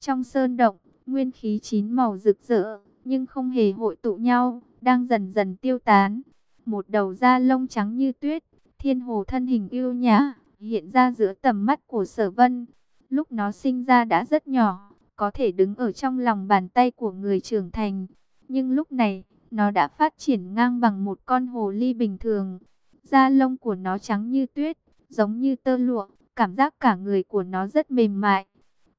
Trong sơn động, nguyên khí chín màu rực rỡ, nhưng không hề hội tụ nhau, đang dần dần tiêu tán. Một đầu da lông trắng như tuyết, thiên hồ thân hình yêu nhã, hiện ra giữa tầm mắt của sở vân. Lúc nó sinh ra đã rất nhỏ, có thể đứng ở trong lòng bàn tay của người trưởng thành. Nhưng lúc này, nó đã phát triển ngang bằng một con hồ ly bình thường. Da lông của nó trắng như tuyết, giống như tơ lụa, cảm giác cả người của nó rất mềm mại.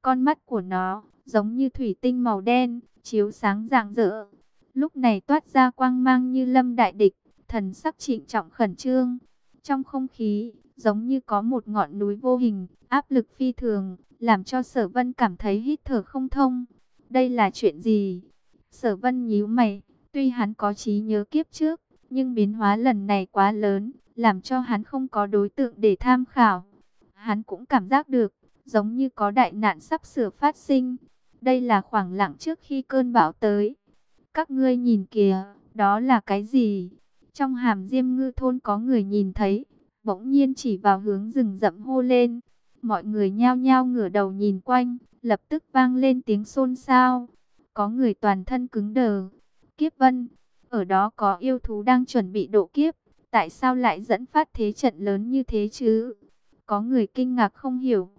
Con mắt của nó giống như thủy tinh màu đen, chiếu sáng rạng rỡ. Lúc này toát ra quang mang như lâm đại địch, thần sắc trịnh trọng khẩn trương. Trong không khí, giống như có một ngọn núi vô hình, áp lực phi thường, làm cho sở vân cảm thấy hít thở không thông. Đây là chuyện gì? Sở vân nhíu mày, tuy hắn có trí nhớ kiếp trước, nhưng biến hóa lần này quá lớn, làm cho hắn không có đối tượng để tham khảo. Hắn cũng cảm giác được, giống như có đại nạn sắp sửa phát sinh. Đây là khoảng lặng trước khi cơn bão tới. Các ngươi nhìn kìa, đó là cái gì? Trong hàm diêm ngư thôn có người nhìn thấy, bỗng nhiên chỉ vào hướng rừng rậm hô lên. Mọi người nhao nhao ngửa đầu nhìn quanh, lập tức vang lên tiếng xôn xao. Có người toàn thân cứng đờ. Kiếp vân, ở đó có yêu thú đang chuẩn bị độ kiếp. Tại sao lại dẫn phát thế trận lớn như thế chứ? Có người kinh ngạc không hiểu.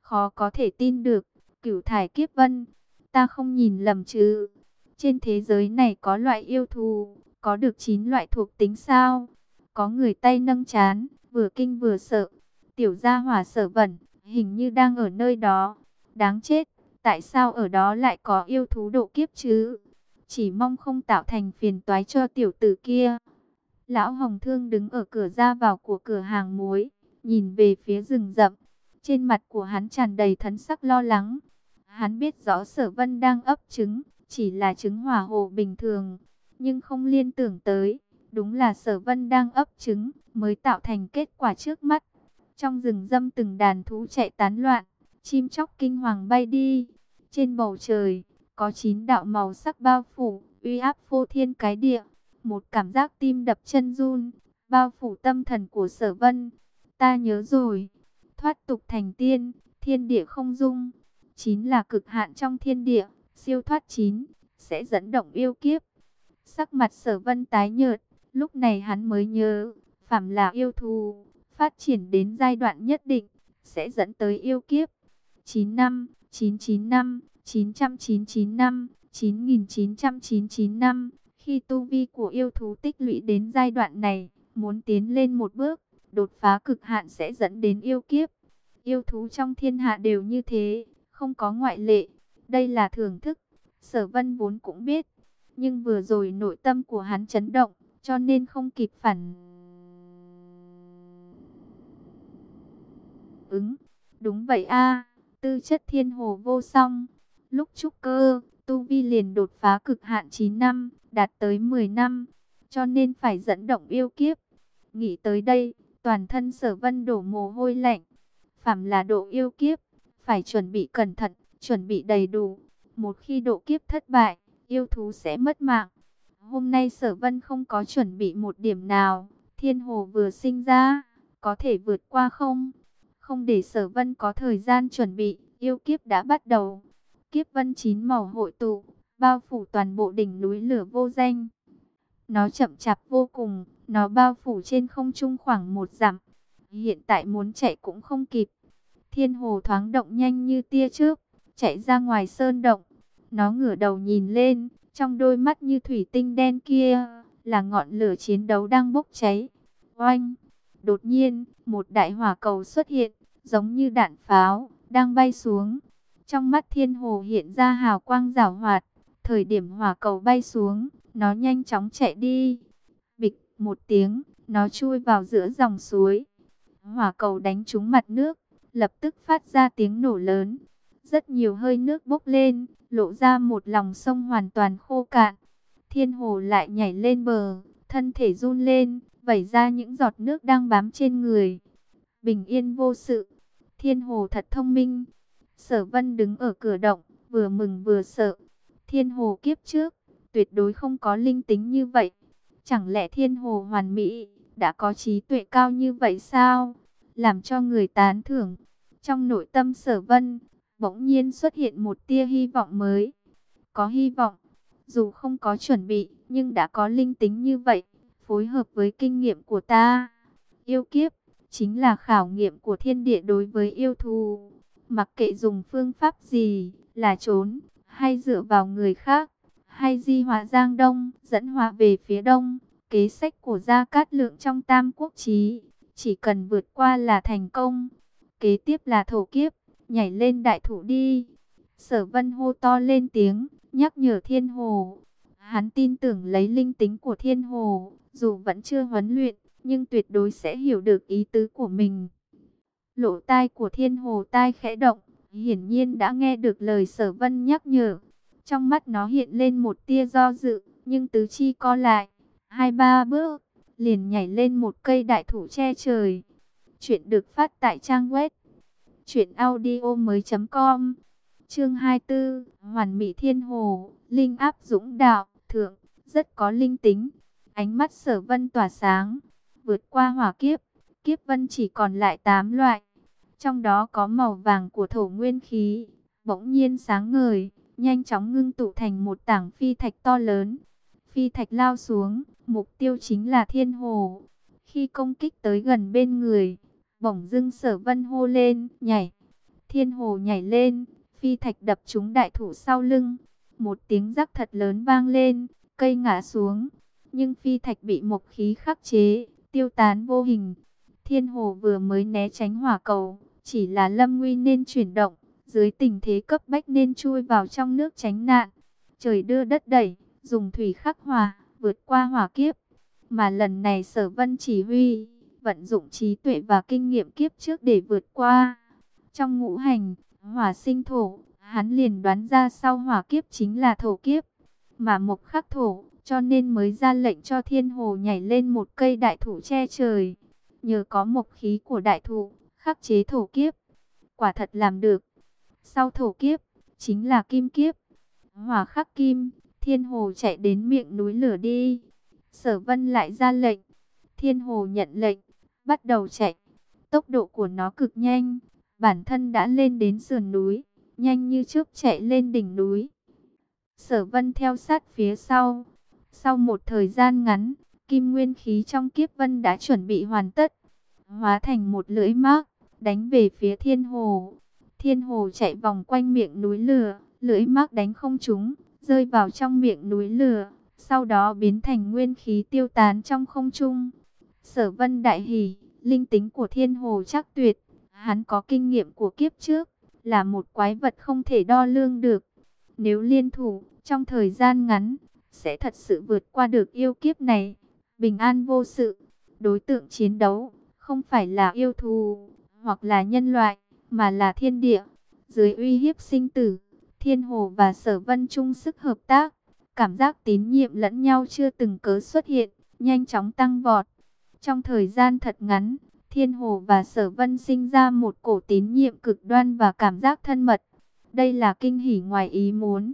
Khó có thể tin được. Cửu thải kiếp vân. Ta không nhìn lầm chứ. Trên thế giới này có loại yêu thú. Có được 9 loại thuộc tính sao? Có người tay nâng chán. Vừa kinh vừa sợ. Tiểu gia hỏa sở vẩn. Hình như đang ở nơi đó. Đáng chết. Tại sao ở đó lại có yêu thú độ kiếp chứ? Chỉ mong không tạo thành phiền toái cho tiểu tử kia. Lão Hồng Thương đứng ở cửa ra vào của cửa hàng muối, nhìn về phía rừng rậm. Trên mặt của hắn tràn đầy thấn sắc lo lắng. Hắn biết rõ sở vân đang ấp trứng, chỉ là trứng hỏa hồ bình thường, nhưng không liên tưởng tới, đúng là sở vân đang ấp trứng, mới tạo thành kết quả trước mắt. Trong rừng râm từng đàn thú chạy tán loạn, chim chóc kinh hoàng bay đi. Trên bầu trời, có chín đạo màu sắc bao phủ, uy áp phô thiên cái địa. Một cảm giác tim đập chân run, bao phủ tâm thần của sở vân. Ta nhớ rồi, thoát tục thành tiên, thiên địa không dung. Chín là cực hạn trong thiên địa, siêu thoát chín, sẽ dẫn động yêu kiếp. Sắc mặt sở vân tái nhợt, lúc này hắn mới nhớ, phạm là yêu thù, phát triển đến giai đoạn nhất định, sẽ dẫn tới yêu kiếp. 9 năm, 99 năm, 999 năm, 9999 năm, khi tu vi của yêu thú tích lũy đến giai đoạn này, muốn tiến lên một bước, đột phá cực hạn sẽ dẫn đến yêu kiếp. Yêu thú trong thiên hạ đều như thế, không có ngoại lệ. Đây là thưởng thức, sở vân vốn cũng biết. Nhưng vừa rồi nội tâm của hắn chấn động, cho nên không kịp phản ứng. Đúng vậy a tư chất thiên hồ vô song. Lúc trúc cơ, tu vi liền đột phá cực hạn 9 năm, đạt tới 10 năm, cho nên phải dẫn động yêu kiếp. Nghĩ tới đây, toàn thân sở vân đổ mồ hôi lạnh. Phạm là độ yêu kiếp, phải chuẩn bị cẩn thận, chuẩn bị đầy đủ. Một khi độ kiếp thất bại, yêu thú sẽ mất mạng. Hôm nay sở vân không có chuẩn bị một điểm nào, thiên hồ vừa sinh ra, có thể vượt qua không? Không để sở vân có thời gian chuẩn bị, yêu kiếp đã bắt đầu. Kiếp vân chín màu hội tụ, bao phủ toàn bộ đỉnh núi lửa vô danh. Nó chậm chạp vô cùng, nó bao phủ trên không trung khoảng một dặm. Hiện tại muốn chạy cũng không kịp. Thiên hồ thoáng động nhanh như tia trước, chạy ra ngoài sơn động. Nó ngửa đầu nhìn lên, trong đôi mắt như thủy tinh đen kia, là ngọn lửa chiến đấu đang bốc cháy. Oanh! Đột nhiên, một đại hỏa cầu xuất hiện, giống như đạn pháo, đang bay xuống. Trong mắt thiên hồ hiện ra hào quang rảo hoạt. Thời điểm hỏa cầu bay xuống, nó nhanh chóng chạy đi. Bịch một tiếng, nó chui vào giữa dòng suối. Hỏa cầu đánh trúng mặt nước, lập tức phát ra tiếng nổ lớn. Rất nhiều hơi nước bốc lên, lộ ra một lòng sông hoàn toàn khô cạn. Thiên hồ lại nhảy lên bờ, thân thể run lên, vẩy ra những giọt nước đang bám trên người. Bình yên vô sự, thiên hồ thật thông minh. Sở vân đứng ở cửa động, vừa mừng vừa sợ. Thiên hồ kiếp trước, tuyệt đối không có linh tính như vậy. Chẳng lẽ thiên hồ hoàn mỹ, đã có trí tuệ cao như vậy sao? Làm cho người tán thưởng. Trong nội tâm sở vân, bỗng nhiên xuất hiện một tia hy vọng mới. Có hy vọng, dù không có chuẩn bị, nhưng đã có linh tính như vậy, phối hợp với kinh nghiệm của ta. Yêu kiếp, chính là khảo nghiệm của thiên địa đối với yêu thù. Mặc kệ dùng phương pháp gì, là trốn, hay dựa vào người khác, hay di hóa giang đông, dẫn hóa về phía đông. Kế sách của Gia Cát Lượng trong Tam Quốc Chí, chỉ cần vượt qua là thành công. Kế tiếp là thổ kiếp, nhảy lên đại thủ đi. Sở vân hô to lên tiếng, nhắc nhở thiên hồ. Hắn tin tưởng lấy linh tính của thiên hồ, dù vẫn chưa huấn luyện, nhưng tuyệt đối sẽ hiểu được ý tứ của mình. Lỗ tai của thiên hồ tai khẽ động, hiển nhiên đã nghe được lời sở vân nhắc nhở. Trong mắt nó hiện lên một tia do dự, nhưng tứ chi co lại, hai ba bước, liền nhảy lên một cây đại thủ che trời. Chuyện được phát tại trang web truyệnaudiomoi.com. Chương 24, Hoàn Mỹ Thiên Hồ, linh áp dũng đạo, thượng, rất có linh tính. Ánh mắt Sở Vân tỏa sáng, vượt qua hỏa kiếp, kiếp vân chỉ còn lại 8 loại. Trong đó có màu vàng của thổ nguyên khí, bỗng nhiên sáng ngời, nhanh chóng ngưng tụ thành một tảng phi thạch to lớn. Phi thạch lao xuống, mục tiêu chính là thiên hồ. Khi công kích tới gần bên người, bỗng dưng sở vân hô lên, nhảy. Thiên hồ nhảy lên, phi thạch đập trúng đại thủ sau lưng. Một tiếng rắc thật lớn vang lên, cây ngã xuống. Nhưng phi thạch bị một khí khắc chế, tiêu tán vô hình. Thiên hồ vừa mới né tránh hỏa cầu, chỉ là lâm nguy nên chuyển động, dưới tình thế cấp bách nên chui vào trong nước tránh nạn. Trời đưa đất đẩy, dùng thủy khắc hỏa, vượt qua hỏa kiếp. Mà lần này sở vân chỉ huy, vận dụng trí tuệ và kinh nghiệm kiếp trước để vượt qua. Trong ngũ hành, hỏa sinh thổ, hắn liền đoán ra sau hỏa kiếp chính là thổ kiếp, mà mộc khắc thổ, cho nên mới ra lệnh cho thiên hồ nhảy lên một cây đại thụ che trời. Nhờ có mộc khí của đại thụ, khắc chế thổ kiếp, quả thật làm được. Sau thổ kiếp, chính là kim kiếp, hỏa khắc kim, thiên hồ chạy đến miệng núi lửa đi. Sở vân lại ra lệnh, thiên hồ nhận lệnh, bắt đầu chạy. Tốc độ của nó cực nhanh, bản thân đã lên đến sườn núi, nhanh như chớp chạy lên đỉnh núi. Sở vân theo sát phía sau. Sau một thời gian ngắn, kim nguyên khí trong kiếp vân đã chuẩn bị hoàn tất. Hóa thành một lưỡi mác, đánh về phía thiên hồ. Thiên hồ chạy vòng quanh miệng núi lửa, lưỡi mác đánh không trúng, rơi vào trong miệng núi lửa. Sau đó biến thành nguyên khí tiêu tán trong không trung. Sở vân đại hỉ, linh tính của thiên hồ chắc tuyệt. Hắn có kinh nghiệm của kiếp trước, là một quái vật không thể đo lương được. Nếu liên thủ, trong thời gian ngắn, sẽ thật sự vượt qua được yêu kiếp này. Bình an vô sự, đối tượng chiến đấu, không phải là yêu thù, hoặc là nhân loại, mà là thiên địa. Dưới uy hiếp sinh tử, thiên hồ và sở vân chung sức hợp tác, cảm giác tín nhiệm lẫn nhau chưa từng cớ xuất hiện, nhanh chóng tăng vọt. Trong thời gian thật ngắn, thiên hồ và sở vân sinh ra một cổ tín nhiệm cực đoan và cảm giác thân mật. Đây là kinh hỉ ngoài ý muốn.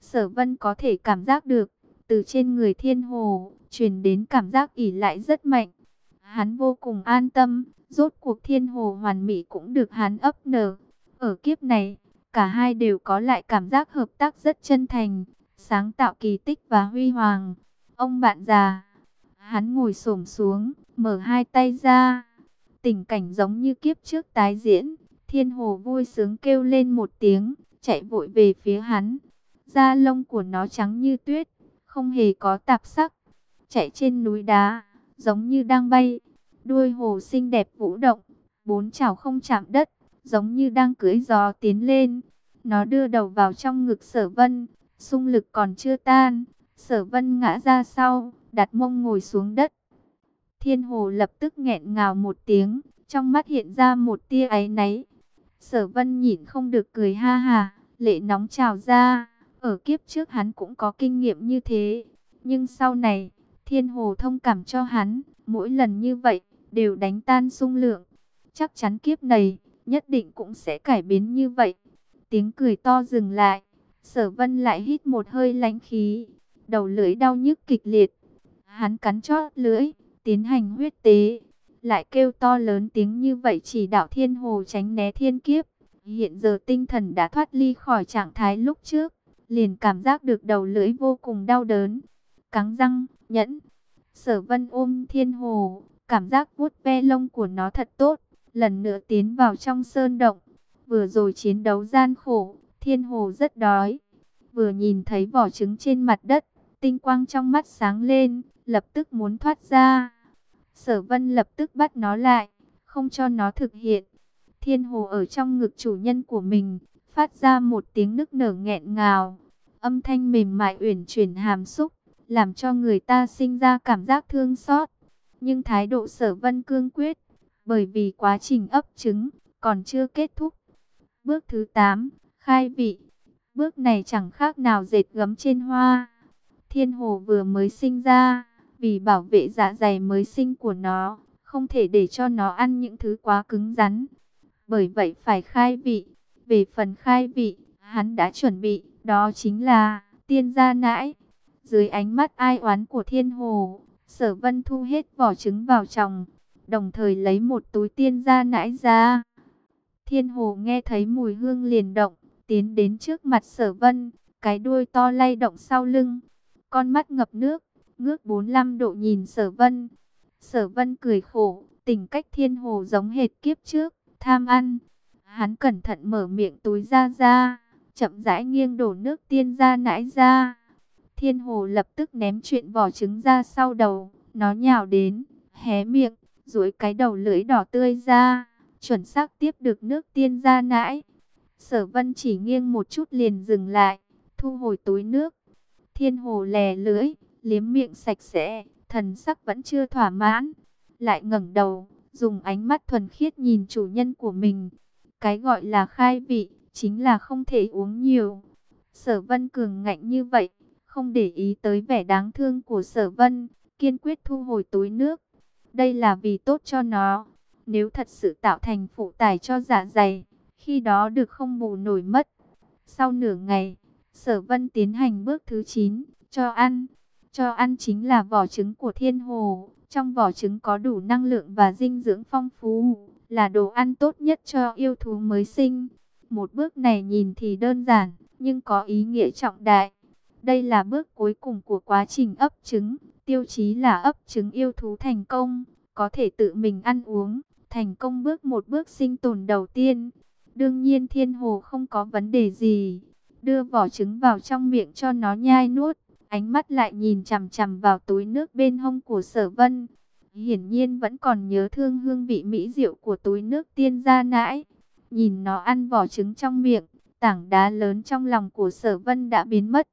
Sở vân có thể cảm giác được, từ trên người thiên hồ, truyền đến cảm giác ỉ lại rất mạnh. Hắn vô cùng an tâm, rốt cuộc thiên hồ hoàn mỹ cũng được hắn ấp nở. Ở kiếp này, cả hai đều có lại cảm giác hợp tác rất chân thành, sáng tạo kỳ tích và huy hoàng. Ông bạn già, hắn ngồi xổm xuống, mở hai tay ra. Tình cảnh giống như kiếp trước tái diễn, thiên hồ vui sướng kêu lên một tiếng, chạy vội về phía hắn. Da lông của nó trắng như tuyết, không hề có tạp sắc. Chạy trên núi đá, giống như đang bay. Đuôi hồ xinh đẹp vũ động, bốn chảo không chạm đất, giống như đang cưỡi gió tiến lên. Nó đưa đầu vào trong ngực sở vân, sung lực còn chưa tan. Sở vân ngã ra sau, đặt mông ngồi xuống đất. Thiên hồ lập tức nghẹn ngào một tiếng, trong mắt hiện ra một tia áy náy. Sở vân nhìn không được cười ha ha, lệ nóng trào ra. Ở kiếp trước hắn cũng có kinh nghiệm như thế. Nhưng sau này, thiên hồ thông cảm cho hắn, mỗi lần như vậy, đều đánh tan sung lượng. Chắc chắn kiếp này, nhất định cũng sẽ cải biến như vậy. Tiếng cười to dừng lại, sở vân lại hít một hơi lãnh khí, đầu lưỡi đau nhức kịch liệt. Hắn cắn chót lưỡi, tiến hành huyết tế, lại kêu to lớn tiếng như vậy chỉ đạo thiên hồ tránh né thiên kiếp. Hiện giờ tinh thần đã thoát ly khỏi trạng thái lúc trước, liền cảm giác được đầu lưỡi vô cùng đau đớn. Cắn răng, nhẫn. Sở vân ôm thiên hồ, cảm giác vuốt ve lông của nó thật tốt. Lần nữa tiến vào trong sơn động. Vừa rồi chiến đấu gian khổ, thiên hồ rất đói. Vừa nhìn thấy vỏ trứng trên mặt đất, tinh quang trong mắt sáng lên, lập tức muốn thoát ra. Sở vân lập tức bắt nó lại, không cho nó thực hiện. Thiên hồ ở trong ngực chủ nhân của mình, phát ra một tiếng nức nở nghẹn ngào. Âm thanh mềm mại uyển chuyển hàm xúc, làm cho người ta sinh ra cảm giác thương xót. Nhưng thái độ sở vân cương quyết, bởi vì quá trình ấp trứng còn chưa kết thúc. Bước thứ 8, khai vị. Bước này chẳng khác nào dệt gấm trên hoa. Thiên hồ vừa mới sinh ra, vì bảo vệ dạ dày mới sinh của nó, không thể để cho nó ăn những thứ quá cứng rắn. Bởi vậy phải khai vị. Về phần khai vị, hắn đã chuẩn bị, đó chính là tiên gia nãi. Dưới ánh mắt ai oán của thiên hồ, sở vân thu hết vỏ trứng vào chồng, đồng thời lấy một túi tiên gia nãi ra. Thiên hồ nghe thấy mùi hương liền động, tiến đến trước mặt sở vân, cái đuôi to lay động sau lưng, con mắt ngập nước, ngước 45 độ nhìn sở vân. Sở vân cười khổ, tình cách thiên hồ giống hệt kiếp trước, tham ăn. Hắn cẩn thận mở miệng túi ra ra, chậm rãi nghiêng đổ nước tiên ra nãi ra. Thiên hồ lập tức ném chuyện vỏ trứng ra sau đầu, nó nhào đến, hé miệng, duỗi cái đầu lưỡi đỏ tươi ra, chuẩn xác tiếp được nước tiên ra nãi. Sở vân chỉ nghiêng một chút liền dừng lại, thu hồi túi nước. Thiên hồ lè lưỡi, liếm miệng sạch sẽ, thần sắc vẫn chưa thỏa mãn. Lại ngẩng đầu, dùng ánh mắt thuần khiết nhìn chủ nhân của mình. Cái gọi là khai vị, chính là không thể uống nhiều. Sở Vân cường ngạnh như vậy, không để ý tới vẻ đáng thương của Sở Vân, kiên quyết thu hồi túi nước. Đây là vì tốt cho nó. Nếu thật sự tạo thành phụ tải cho dạ dày, khi đó được không bù nổi mất. Sau nửa ngày, Sở Vân tiến hành bước thứ 9, cho ăn. Cho ăn chính là vỏ trứng của thiên hồ. Trong vỏ trứng có đủ năng lượng và dinh dưỡng phong phú, là đồ ăn tốt nhất cho yêu thú mới sinh. Một bước này nhìn thì đơn giản, nhưng có ý nghĩa trọng đại. Đây là bước cuối cùng của quá trình ấp trứng, tiêu chí là ấp trứng yêu thú thành công, có thể tự mình ăn uống, thành công bước một bước sinh tồn đầu tiên. Đương nhiên thiên hồ không có vấn đề gì, đưa vỏ trứng vào trong miệng cho nó nhai nuốt, ánh mắt lại nhìn chằm chằm vào túi nước bên hông của sở vân. Hiển nhiên vẫn còn nhớ thương hương vị mỹ diệu của túi nước tiên gia nãi. Nhìn nó ăn vỏ trứng trong miệng, tảng đá lớn trong lòng của sở vân đã biến mất.